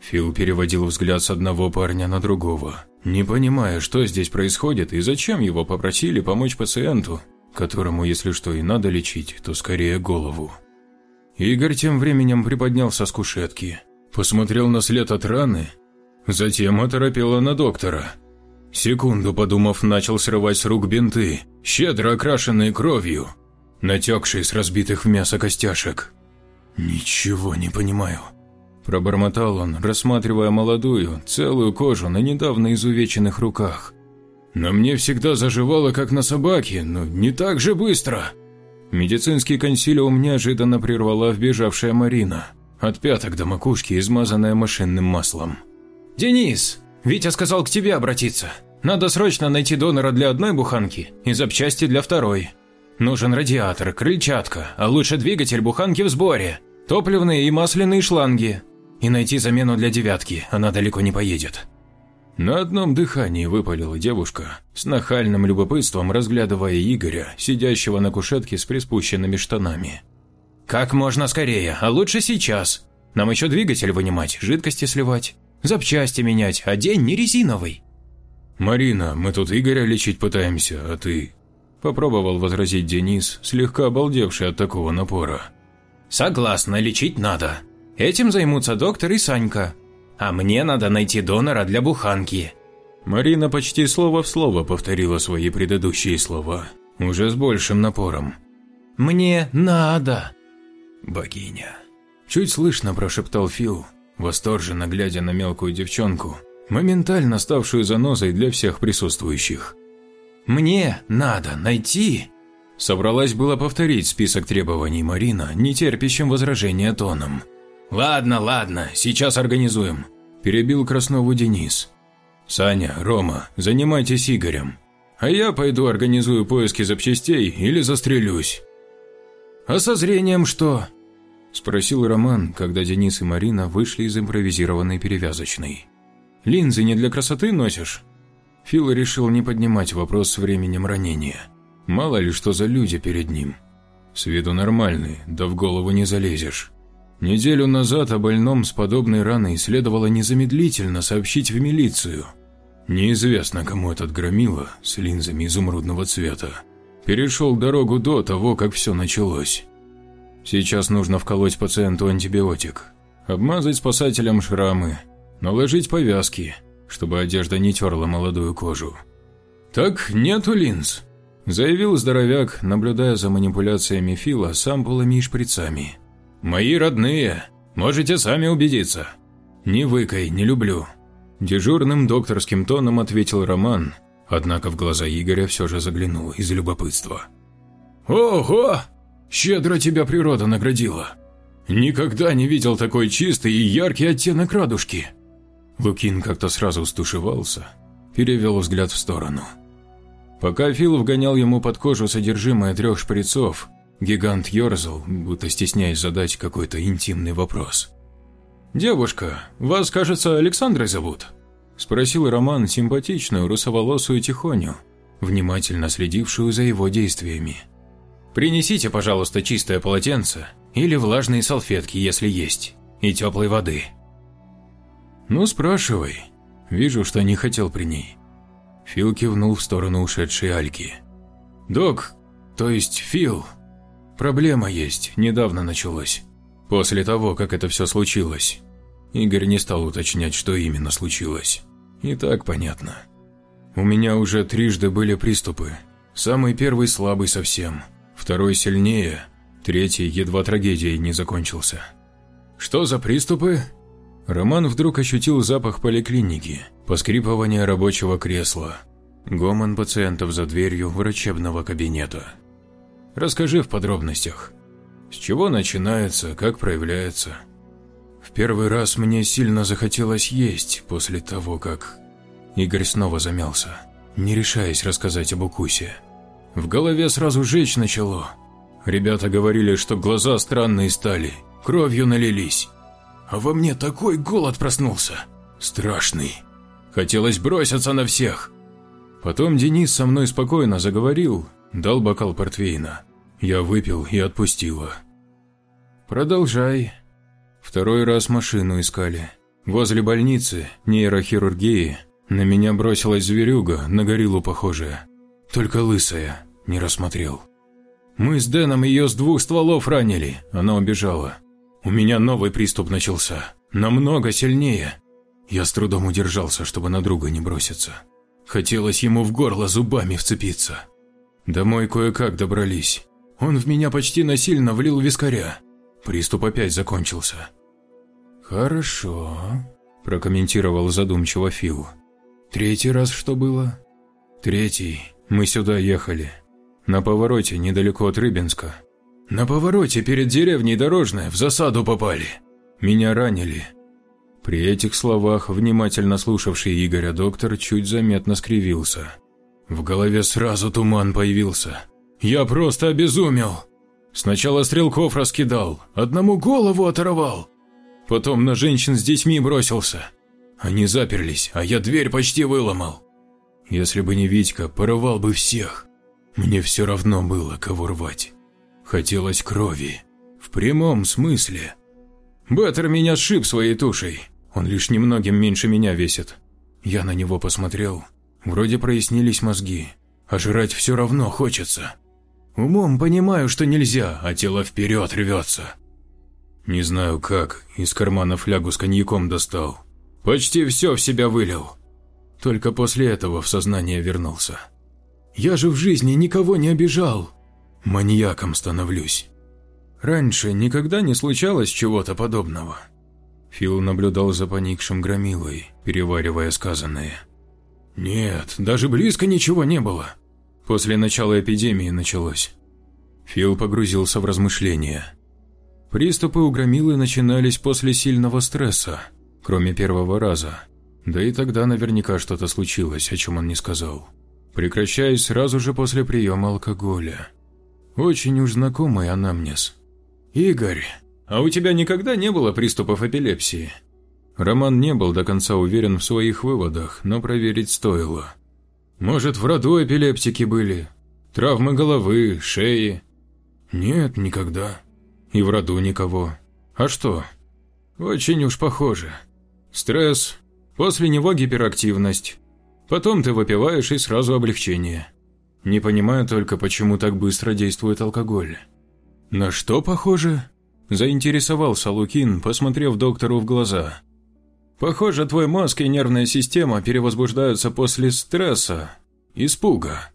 Фил переводил взгляд с одного парня на другого, не понимая, что здесь происходит и зачем его попросили помочь пациенту, которому, если что и надо лечить, то скорее голову. Игорь тем временем приподнялся с кушетки, посмотрел на след от раны, затем оторопело на доктора. Секунду подумав, начал срывать с рук бинты, щедро окрашенные кровью, натекшие с разбитых в мясо костяшек. «Ничего не понимаю», – пробормотал он, рассматривая молодую, целую кожу на недавно изувеченных руках – на мне всегда заживало, как на собаке, но не так же быстро. Медицинский консилиум неожиданно прервала вбежавшая Марина, от пяток до макушки, измазанная машинным маслом. «Денис, Витя сказал к тебе обратиться. Надо срочно найти донора для одной буханки и запчасти для второй. Нужен радиатор, крыльчатка, а лучше двигатель буханки в сборе, топливные и масляные шланги. И найти замену для девятки, она далеко не поедет. На одном дыхании выпалила девушка, с нахальным любопытством разглядывая Игоря, сидящего на кушетке с приспущенными штанами. «Как можно скорее, а лучше сейчас. Нам еще двигатель вынимать, жидкости сливать, запчасти менять, а день не резиновый». «Марина, мы тут Игоря лечить пытаемся, а ты...» Попробовал возразить Денис, слегка обалдевший от такого напора. «Согласна, лечить надо. Этим займутся доктор и Санька. А мне надо найти донора для буханки». Марина почти слово в слово повторила свои предыдущие слова, уже с большим напором. «Мне надо!» «Богиня!» Чуть слышно прошептал Фил, восторженно глядя на мелкую девчонку, моментально ставшую занозой для всех присутствующих. «Мне надо найти...» Собралась было повторить список требований Марина, не терпящим возражения тоном. «Ладно, ладно, сейчас организуем», – перебил Краснову Денис. «Саня, Рома, занимайтесь Игорем, а я пойду организую поиски запчастей или застрелюсь». «А со зрением что?» – спросил Роман, когда Денис и Марина вышли из импровизированной перевязочной. «Линзы не для красоты носишь?» Фил решил не поднимать вопрос с временем ранения. Мало ли что за люди перед ним. С виду нормальный, да в голову не залезешь. Неделю назад о больном с подобной раной следовало незамедлительно сообщить в милицию. Неизвестно, кому этот громила с линзами изумрудного цвета перешел дорогу до того, как все началось. Сейчас нужно вколоть пациенту антибиотик, обмазать спасателям шрамы, наложить повязки, чтобы одежда не терла молодую кожу. «Так нету линз», – заявил здоровяк, наблюдая за манипуляциями Фила с ампулами и шприцами. «Мои родные, можете сами убедиться». «Не выкай, не люблю», – дежурным докторским тоном ответил Роман, однако в глаза Игоря все же заглянул из любопытства. «Ого! Щедро тебя природа наградила. Никогда не видел такой чистый и яркий оттенок радужки». Лукин как-то сразу стушевался, перевел взгляд в сторону. Пока Фил вгонял ему под кожу содержимое трех шприцов, гигант ерзал, будто стесняясь задать какой-то интимный вопрос. «Девушка, вас, кажется, Александрой зовут?» – спросил Роман симпатичную русоволосую тихоню, внимательно следившую за его действиями. «Принесите, пожалуйста, чистое полотенце или влажные салфетки, если есть, и теплой воды», «Ну, спрашивай. Вижу, что не хотел при ней». Фил кивнул в сторону ушедшей Альки. «Док, то есть Фил, проблема есть, недавно началось. После того, как это все случилось». Игорь не стал уточнять, что именно случилось. И так понятно. У меня уже трижды были приступы. Самый первый слабый совсем, второй сильнее, третий едва трагедией не закончился. «Что за приступы?» Роман вдруг ощутил запах поликлиники, поскрипывание рабочего кресла, гомон пациентов за дверью врачебного кабинета. Расскажи в подробностях. С чего начинается, как проявляется? Первый раз мне сильно захотелось есть после того, как... Игорь снова замялся, не решаясь рассказать об укусе. В голове сразу жечь начало. Ребята говорили, что глаза странные стали, кровью налились а во мне такой голод проснулся. Страшный. Хотелось броситься на всех. Потом Денис со мной спокойно заговорил, дал бокал портвейна. Я выпил и отпустила. Продолжай. Второй раз машину искали. Возле больницы, нейрохирургии, на меня бросилась зверюга, на гориллу похожая. Только лысая, не рассмотрел. Мы с Дэном ее с двух стволов ранили, она убежала. У меня новый приступ начался, намного сильнее. Я с трудом удержался, чтобы на друга не броситься. Хотелось ему в горло зубами вцепиться. Домой кое-как добрались. Он в меня почти насильно влил вискаря. Приступ опять закончился. «Хорошо», – прокомментировал задумчиво Фил. «Третий раз что было?» «Третий. Мы сюда ехали. На повороте, недалеко от Рыбинска. На повороте перед деревней Дорожная в засаду попали. Меня ранили. При этих словах внимательно слушавший Игоря доктор чуть заметно скривился. В голове сразу туман появился. Я просто обезумел. Сначала стрелков раскидал, одному голову оторвал. Потом на женщин с детьми бросился. Они заперлись, а я дверь почти выломал. Если бы не Витька, порвал бы всех. Мне все равно было, кого рвать. Хотелось крови. В прямом смысле. Баттер меня сшиб своей тушей. Он лишь немногим меньше меня весит. Я на него посмотрел. Вроде прояснились мозги, а жрать все равно хочется. Умом понимаю, что нельзя, а тело вперед рвется. Не знаю как, из кармана флягу с коньяком достал. Почти все в себя вылил. Только после этого в сознание вернулся. Я же в жизни никого не обижал. Маньяком становлюсь. Раньше никогда не случалось чего-то подобного. Фил наблюдал за поникшим громилой, переваривая сказанное. Нет, даже близко ничего не было. После начала эпидемии началось. Фил погрузился в размышления. Приступы у громилы начинались после сильного стресса, кроме первого раза. Да и тогда наверняка что-то случилось, о чем он не сказал. Прекращаясь сразу же после приема алкоголя. Очень уж знакомый анамнез. «Игорь, а у тебя никогда не было приступов эпилепсии?» Роман не был до конца уверен в своих выводах, но проверить стоило. «Может, в роду эпилептики были? Травмы головы, шеи?» «Нет, никогда. И в роду никого. А что?» «Очень уж похоже. Стресс, после него гиперактивность. Потом ты выпиваешь и сразу облегчение. Не понимаю только, почему так быстро действует алкоголь». «На что похоже?» – заинтересовался Лукин, посмотрев доктору в глаза. «Похоже, твой мозг и нервная система перевозбуждаются после стресса, испуга».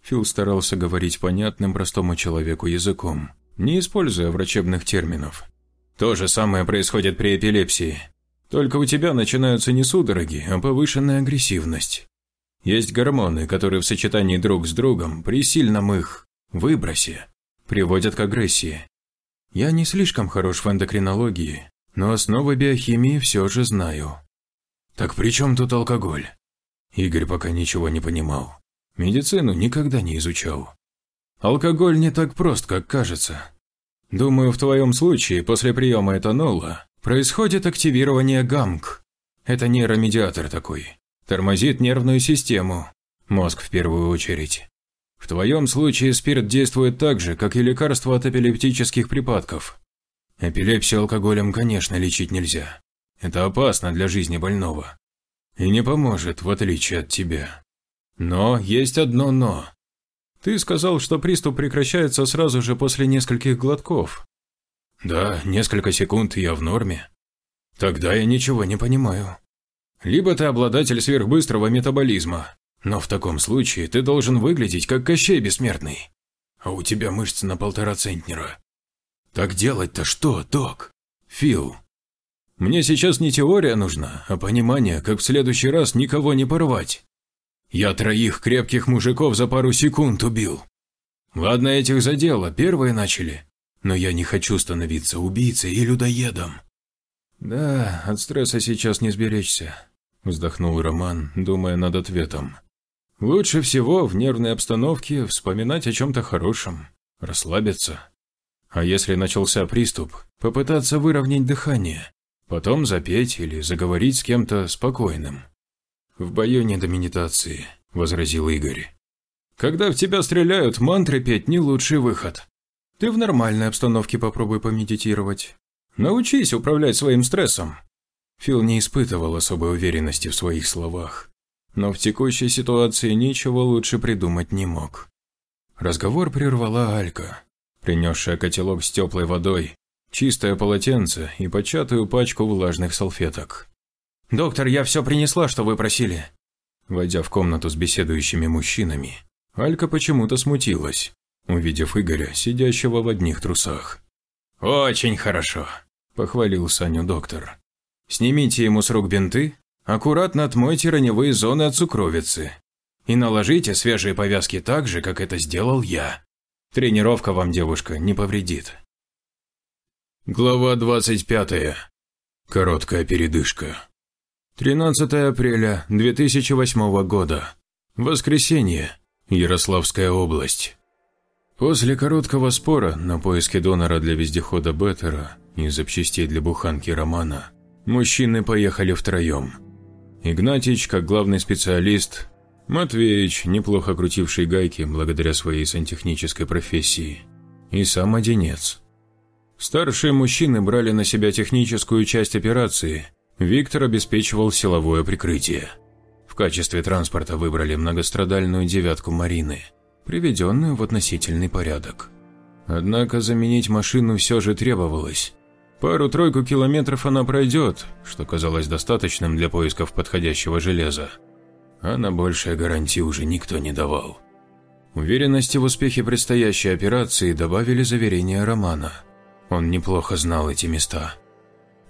Фил старался говорить понятным простому человеку языком, не используя врачебных терминов. То же самое происходит при эпилепсии. Только у тебя начинаются не судороги, а повышенная агрессивность. Есть гормоны, которые в сочетании друг с другом при сильном их выбросе приводят к агрессии. Я не слишком хорош в эндокринологии, но основы биохимии все же знаю. Так при чем тут алкоголь? Игорь пока ничего не понимал. Медицину никогда не изучал. Алкоголь не так прост, как кажется. Думаю, в твоем случае после приема этанола происходит активирование ГАМК. Это нейромедиатор такой. Тормозит нервную систему, мозг в первую очередь. В твоем случае спирт действует так же, как и лекарства от эпилептических припадков. Эпилепсию алкоголем, конечно, лечить нельзя. Это опасно для жизни больного. И не поможет, в отличие от тебя. Но есть одно «но». Ты сказал, что приступ прекращается сразу же после нескольких глотков. Да, несколько секунд я в норме. Тогда я ничего не понимаю. Либо ты обладатель сверхбыстрого метаболизма, но в таком случае ты должен выглядеть как Кощей Бессмертный. А у тебя мышцы на полтора центнера. Так делать-то что, док? Фил. Мне сейчас не теория нужна, а понимание, как в следующий раз никого не порвать. Я троих крепких мужиков за пару секунд убил. Ладно, этих задело, первые начали. Но я не хочу становиться убийцей и людоедом. Да, от стресса сейчас не сберечься, вздохнул Роман, думая над ответом. Лучше всего в нервной обстановке вспоминать о чем-то хорошем, расслабиться. А если начался приступ, попытаться выровнять дыхание, потом запеть или заговорить с кем-то спокойным. «В бою не до медитации», – возразил Игорь. «Когда в тебя стреляют, мантры петь не лучший выход. Ты в нормальной обстановке попробуй помедитировать. Научись управлять своим стрессом». Фил не испытывал особой уверенности в своих словах, но в текущей ситуации ничего лучше придумать не мог. Разговор прервала Алька, принесшая котелок с теплой водой, чистое полотенце и початую пачку влажных салфеток. «Доктор, я все принесла, что вы просили». Войдя в комнату с беседующими мужчинами, Алька почему-то смутилась, увидев Игоря, сидящего в одних трусах. «Очень хорошо», – похвалил Саню доктор. «Снимите ему с рук бинты, Аккуратно отмойте раневые зоны от сукровицы. И наложите свежие повязки так же, как это сделал я. Тренировка вам, девушка, не повредит. Глава 25. Короткая передышка. 13 апреля 2008 года. Воскресенье. Ярославская область. После короткого спора на поиске донора для вездехода Беттера и запчастей для буханки Романа, мужчины поехали втроем. Игнатьич, как главный специалист, Матвеич, неплохо крутивший гайки благодаря своей сантехнической профессии, и сам Одинец. Старшие мужчины брали на себя техническую часть операции, Виктор обеспечивал силовое прикрытие. В качестве транспорта выбрали многострадальную девятку Марины, приведенную в относительный порядок. Однако заменить машину все же требовалось. Пару-тройку километров она пройдет, что казалось достаточным для поисков подходящего железа. А на большее гарантии уже никто не давал. Уверенности в успехе предстоящей операции добавили заверения Романа. Он неплохо знал эти места.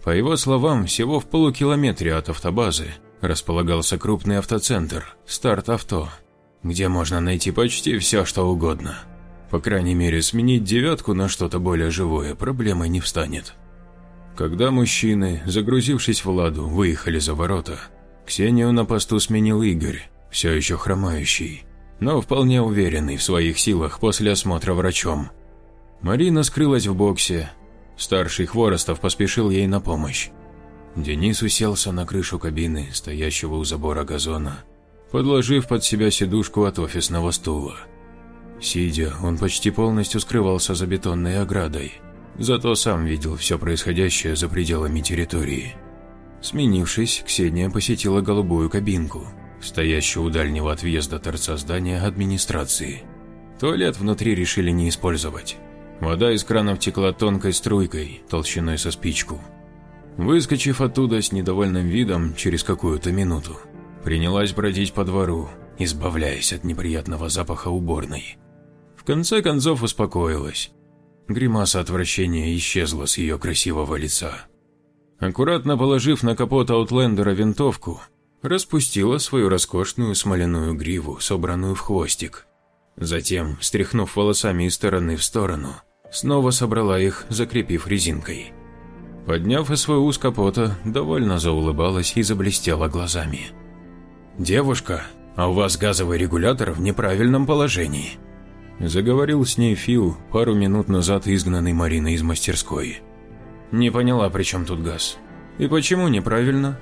По его словам, всего в полукилометре от автобазы располагался крупный автоцентр «Старт Авто», где можно найти почти все, что угодно. По крайней мере, сменить девятку на что-то более живое проблемой не встанет. Когда мужчины, загрузившись в «Ладу», выехали за ворота, Ксению на посту сменил Игорь, все еще хромающий, но вполне уверенный в своих силах после осмотра врачом. Марина скрылась в боксе, старший Хворостов поспешил ей на помощь. Денис уселся на крышу кабины, стоящего у забора газона, подложив под себя сидушку от офисного стула. Сидя, он почти полностью скрывался за бетонной оградой, зато сам видел все происходящее за пределами территории. Сменившись, Ксения посетила голубую кабинку, стоящую у дальнего от въезда торца здания администрации. Туалет внутри решили не использовать. Вода из кранов текла тонкой струйкой, толщиной со спичку. Выскочив оттуда с недовольным видом через какую-то минуту, принялась бродить по двору, избавляясь от неприятного запаха уборной. В конце концов успокоилась. Гримаса отвращения исчезла с ее красивого лица. Аккуратно положив на капот Аутлендера винтовку, распустила свою роскошную смоляную гриву, собранную в хвостик. Затем, стряхнув волосами из стороны в сторону, снова собрала их, закрепив резинкой. Подняв СВУ с капота, довольно заулыбалась и заблестела глазами. «Девушка, а у вас газовый регулятор в неправильном положении», заговорил с ней Фил, пару минут назад изгнанный Мариной из мастерской. «Не поняла, при чем тут газ. И почему неправильно?»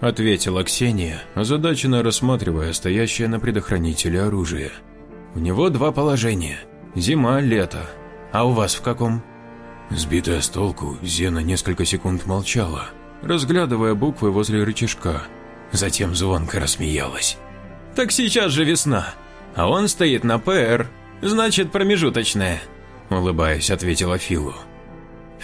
ответила Ксения, озадаченно рассматривая стоящее на предохранителе оружие. «У него два положения – зима, лето. А у вас в каком?» Сбитая с толку, Зена несколько секунд молчала, разглядывая буквы возле рычажка. Затем звонко рассмеялась. «Так сейчас же весна, а он стоит на ПР, значит промежуточная», улыбаясь, ответила Филу.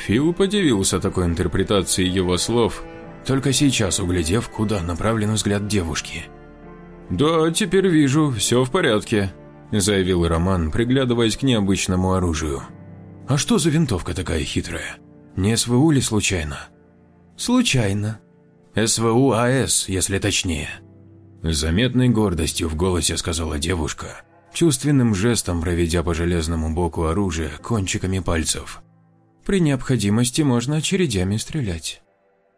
Фил подивился такой интерпретации его слов, только сейчас углядев, куда направлен взгляд девушки. «Да, теперь вижу, все в порядке», – заявил Роман, приглядываясь к необычному оружию. «А что за винтовка такая хитрая? Не СВУ ли случайно?» «Случайно. СВУ АС, если точнее». С заметной гордостью в голосе сказала девушка, чувственным жестом проведя по железному боку оружия кончиками пальцев. «При необходимости можно очередями стрелять».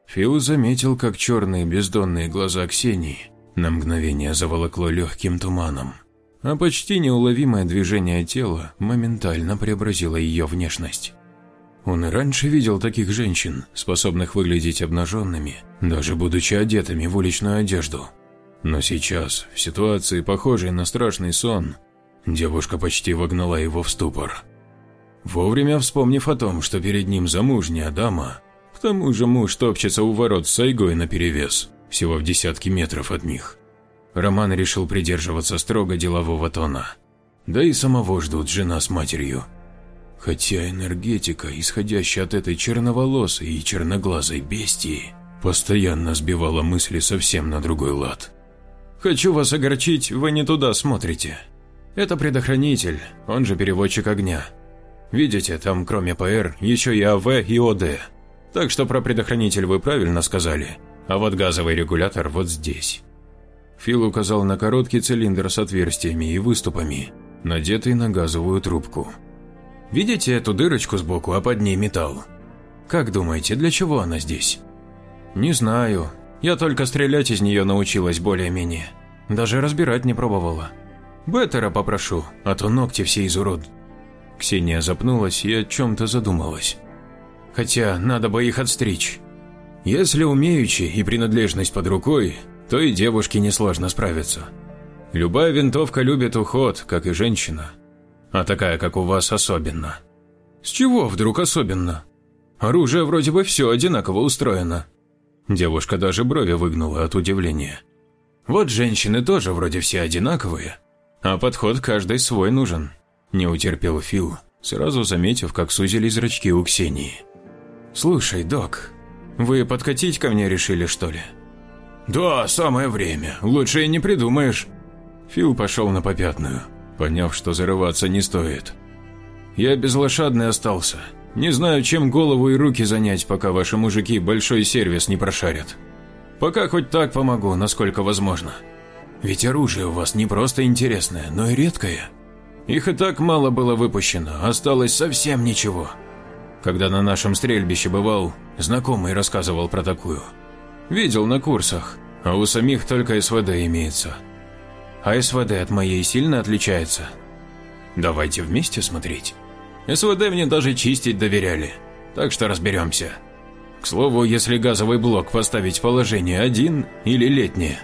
Фил заметил, как черные бездонные глаза Ксении на мгновение заволокло легким туманом а почти неуловимое движение тела моментально преобразило ее внешность. Он и раньше видел таких женщин, способных выглядеть обнаженными, даже будучи одетыми в уличную одежду. Но сейчас, в ситуации, похожей на страшный сон, девушка почти вогнала его в ступор. Вовремя вспомнив о том, что перед ним замужняя дама, к тому же муж топчется у ворот с Сайгой наперевес, всего в десятки метров от них. Роман решил придерживаться строго делового тона. Да и самого ждут жена с матерью. Хотя энергетика, исходящая от этой черноволосой и черноглазой бестии, постоянно сбивала мысли совсем на другой лад. «Хочу вас огорчить, вы не туда смотрите. Это предохранитель, он же переводчик огня. Видите, там кроме ПР еще и АВ и ОД. Так что про предохранитель вы правильно сказали, а вот газовый регулятор вот здесь». Фил указал на короткий цилиндр с отверстиями и выступами, надетый на газовую трубку. «Видите эту дырочку сбоку, а под ней металл? Как думаете, для чего она здесь?» «Не знаю. Я только стрелять из нее научилась более-менее. Даже разбирать не пробовала. Беттера попрошу, а то ногти все изурод». Ксения запнулась и о чем-то задумалась. «Хотя надо бы их отстричь. Если умеючи и принадлежность под рукой, то и девушке несложно справиться. Любая винтовка любит уход, как и женщина. А такая, как у вас, особенно. С чего вдруг особенно? Оружие вроде бы все одинаково устроено. Девушка даже брови выгнула от удивления. Вот женщины тоже вроде все одинаковые, а подход каждой свой нужен. Не утерпел Фил, сразу заметив, как сузились зрачки у Ксении. «Слушай, док, вы подкатить ко мне решили, что ли?» «Да, самое время. Лучше и не придумаешь». Фил пошел на попятную, поняв, что зарываться не стоит. «Я безлошадный остался. Не знаю, чем голову и руки занять, пока ваши мужики большой сервис не прошарят. Пока хоть так помогу, насколько возможно. Ведь оружие у вас не просто интересное, но и редкое. Их и так мало было выпущено, осталось совсем ничего. Когда на нашем стрельбище бывал, знакомый рассказывал про такую. Видел на курсах, а у самих только СВД имеется. А СВД от моей сильно отличается. Давайте вместе смотреть. СВД мне даже чистить доверяли, так что разберемся. К слову, если газовый блок поставить в положение один или летнее,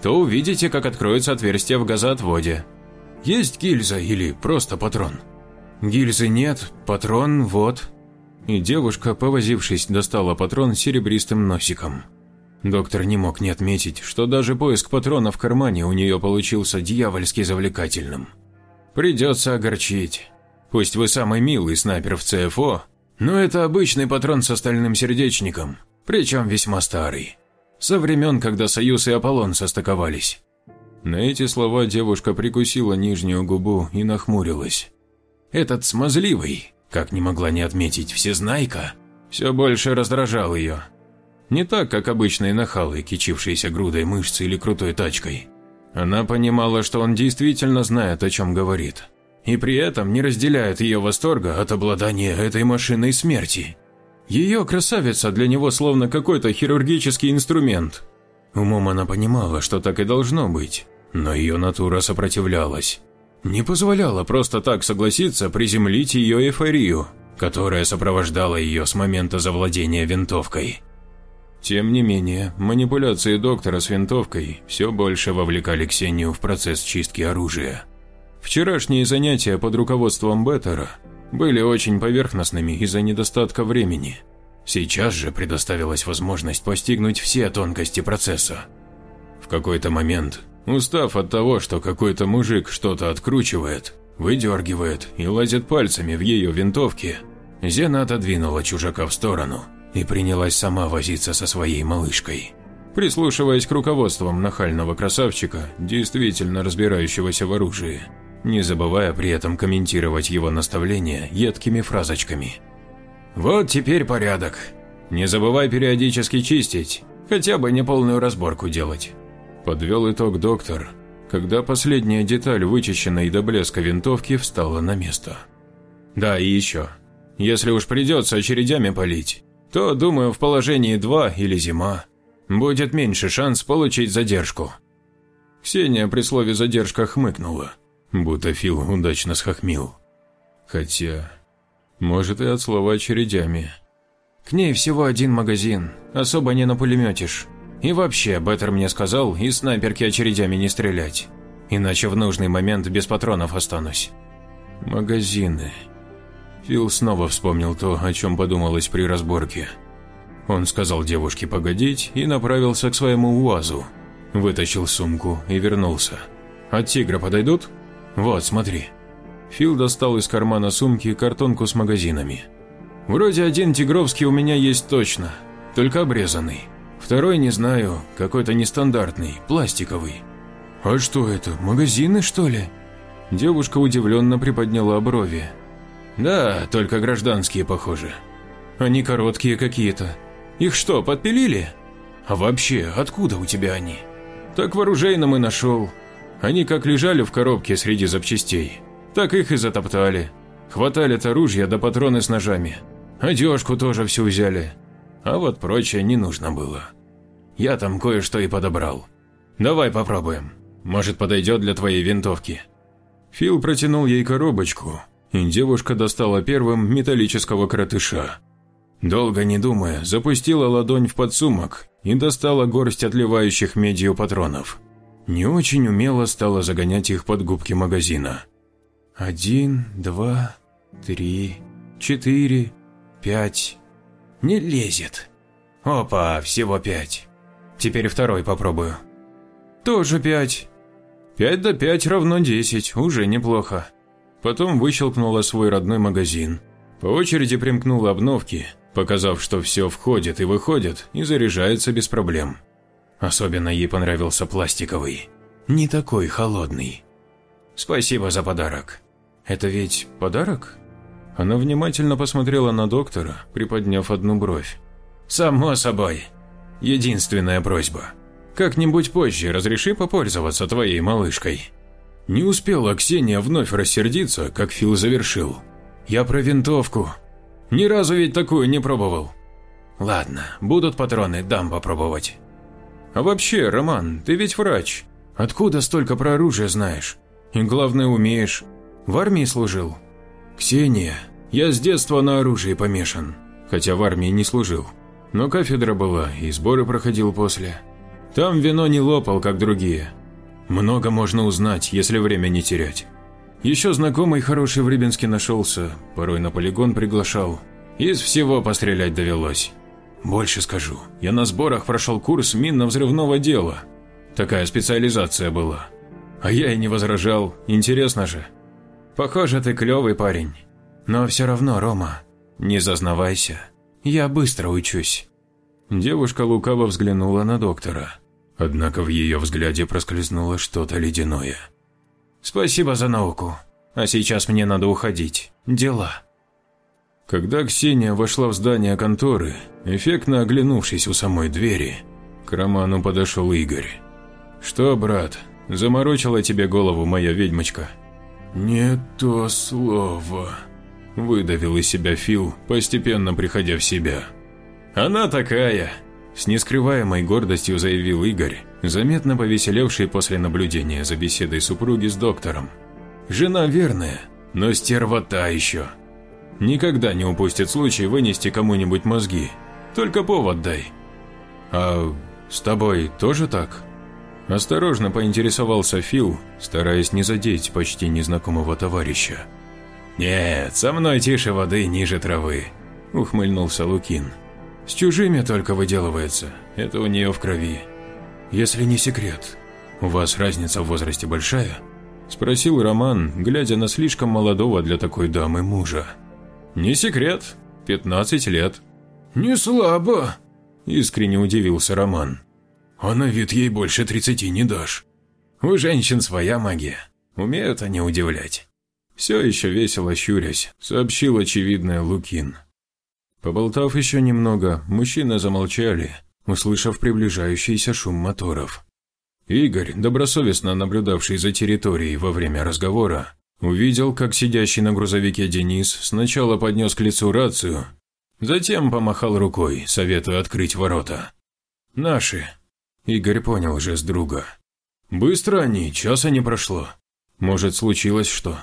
то увидите, как откроется отверстие в газоотводе. Есть гильза или просто патрон? Гильзы нет, патрон вот. И девушка, повозившись, достала патрон серебристым носиком. Доктор не мог не отметить, что даже поиск патрона в кармане у нее получился дьявольски завлекательным. Придется огорчить. Пусть вы самый милый снайпер в ЦФО, но это обычный патрон с остальным сердечником, причем весьма старый. Со времен, когда Союз и Аполлон состыковались. На эти слова девушка прикусила нижнюю губу и нахмурилась. Этот смазливый, как не могла не отметить всезнайка, все больше раздражал ее. Не так, как обычные нахалы, кичившиеся грудой мышц или крутой тачкой. Она понимала, что он действительно знает, о чем говорит и при этом не разделяет ее восторга от обладания этой машиной смерти. Ее красавица для него словно какой-то хирургический инструмент. Умом она понимала, что так и должно быть, но ее натура сопротивлялась. Не позволяла просто так согласиться приземлить ее эйфорию, которая сопровождала ее с момента завладения винтовкой. Тем не менее, манипуляции доктора с винтовкой все больше вовлекали Ксению в процесс чистки оружия. Вчерашние занятия под руководством Беттера были очень поверхностными из-за недостатка времени. Сейчас же предоставилась возможность постигнуть все тонкости процесса. В какой-то момент, устав от того, что какой-то мужик что-то откручивает, выдергивает и лазит пальцами в ее винтовке, Зена отодвинула чужака в сторону и принялась сама возиться со своей малышкой. Прислушиваясь к руководствам нахального красавчика, действительно разбирающегося в оружии, не забывая при этом комментировать его наставления едкими фразочками. «Вот теперь порядок. Не забывай периодически чистить, хотя бы неполную разборку делать», – подвел итог доктор, когда последняя деталь вычищенной до блеска винтовки встала на место. «Да, и еще. Если уж придется очередями полить, то, думаю, в положении 2 или зима будет меньше шанс получить задержку». Ксения при слове «задержка» хмыкнула будто Фил удачно схохмил. Хотя, может и от слова очередями. К ней всего один магазин, особо не напулеметишь. И вообще, Беттер мне сказал, из снайперки очередями не стрелять. Иначе в нужный момент без патронов останусь. Магазины. Фил снова вспомнил то, о чем подумалось при разборке. Он сказал девушке погодить и направился к своему УАЗу. Вытащил сумку и вернулся. «От тигра подойдут?» «Вот, смотри». Фил достал из кармана сумки картонку с магазинами. «Вроде один тигровский у меня есть точно, только обрезанный. Второй не знаю, какой-то нестандартный, пластиковый». «А что это, магазины, что ли?» Девушка удивленно приподняла брови. «Да, только гражданские, похоже. Они короткие какие-то. Их что, подпилили? А вообще, откуда у тебя они?» «Так в оружейном и нашел. Они как лежали в коробке среди запчастей, так их и затоптали. Хватали-то ружья да патроны с ножами. Одежку тоже всю взяли. А вот прочее не нужно было. Я там кое-что и подобрал. Давай попробуем. Может, подойдет для твоей винтовки. Фил протянул ей коробочку, и девушка достала первым металлического кротыша. Долго не думая, запустила ладонь в подсумок и достала горсть отливающих медью патронов не очень умело стала загонять их под губки магазина. Один, два, три, четыре, пять. Не лезет. Опа, всего пять. Теперь второй попробую. Тоже пять. Пять до пять равно десять, уже неплохо. Потом выщелкнула свой родной магазин. По очереди примкнула обновки, показав, что все входит и выходит и заряжается без проблем. Особенно ей понравился пластиковый. Не такой холодный. Спасибо за подарок. Это ведь подарок? Она внимательно посмотрела на доктора, приподняв одну бровь. Само собой. Единственная просьба. Как-нибудь позже разреши попользоваться твоей малышкой. Не успела Ксения вновь рассердиться, как Фил завершил. Я про винтовку. Ни разу ведь такую не пробовал. Ладно, будут патроны, дам попробовать. А вообще, Роман, ты ведь врач. Откуда столько про оружие знаешь? И главное, умеешь. В армии служил? Ксения, я с детства на оружии помешан, хотя в армии не служил. Но кафедра была, и сборы проходил после. Там вино не лопал, как другие. Много можно узнать, если время не терять. Еще знакомый хороший в Рыбинске нашелся, порой на полигон приглашал. Из всего пострелять довелось. Больше скажу, я на сборах прошел курс минно-взрывного дела. Такая специализация была. А я и не возражал, интересно же. Похоже, ты клевый парень. Но все равно, Рома, не зазнавайся. Я быстро учусь. Девушка лукаво взглянула на доктора. Однако в ее взгляде проскользнуло что-то ледяное. «Спасибо за науку. А сейчас мне надо уходить. Дела». Когда Ксения вошла в здание конторы, эффектно оглянувшись у самой двери, к Роману подошел Игорь. «Что, брат, заморочила тебе голову моя ведьмочка?» «Не то слово», – выдавил из себя Фил, постепенно приходя в себя. «Она такая», – с нескрываемой гордостью заявил Игорь, заметно повеселевший после наблюдения за беседой супруги с доктором. «Жена верная, но стерва та еще. Никогда не упустит случай вынести кому-нибудь мозги, только повод дай». «А с тобой тоже так?» Осторожно поинтересовался Фил, стараясь не задеть почти незнакомого товарища. «Нет, со мной тише воды, ниже травы», – ухмыльнулся Лукин. «С чужими только выделывается, это у нее в крови. Если не секрет, у вас разница в возрасте большая?» – спросил Роман, глядя на слишком молодого для такой дамы мужа. «Не секрет, 15 лет». «Не слабо», – искренне удивился Роман. А на вид ей больше тридцати не дашь. У женщин своя магия. Умеют они удивлять. Все еще весело щурясь, сообщил очевидное Лукин. Поболтав еще немного, мужчины замолчали, услышав приближающийся шум моторов. Игорь, добросовестно наблюдавший за территорией во время разговора, увидел, как сидящий на грузовике Денис сначала поднес к лицу рацию, затем помахал рукой, советуя открыть ворота. «Наши», Игорь понял жест друга. «Быстро они, часа не прошло. Может, случилось что?»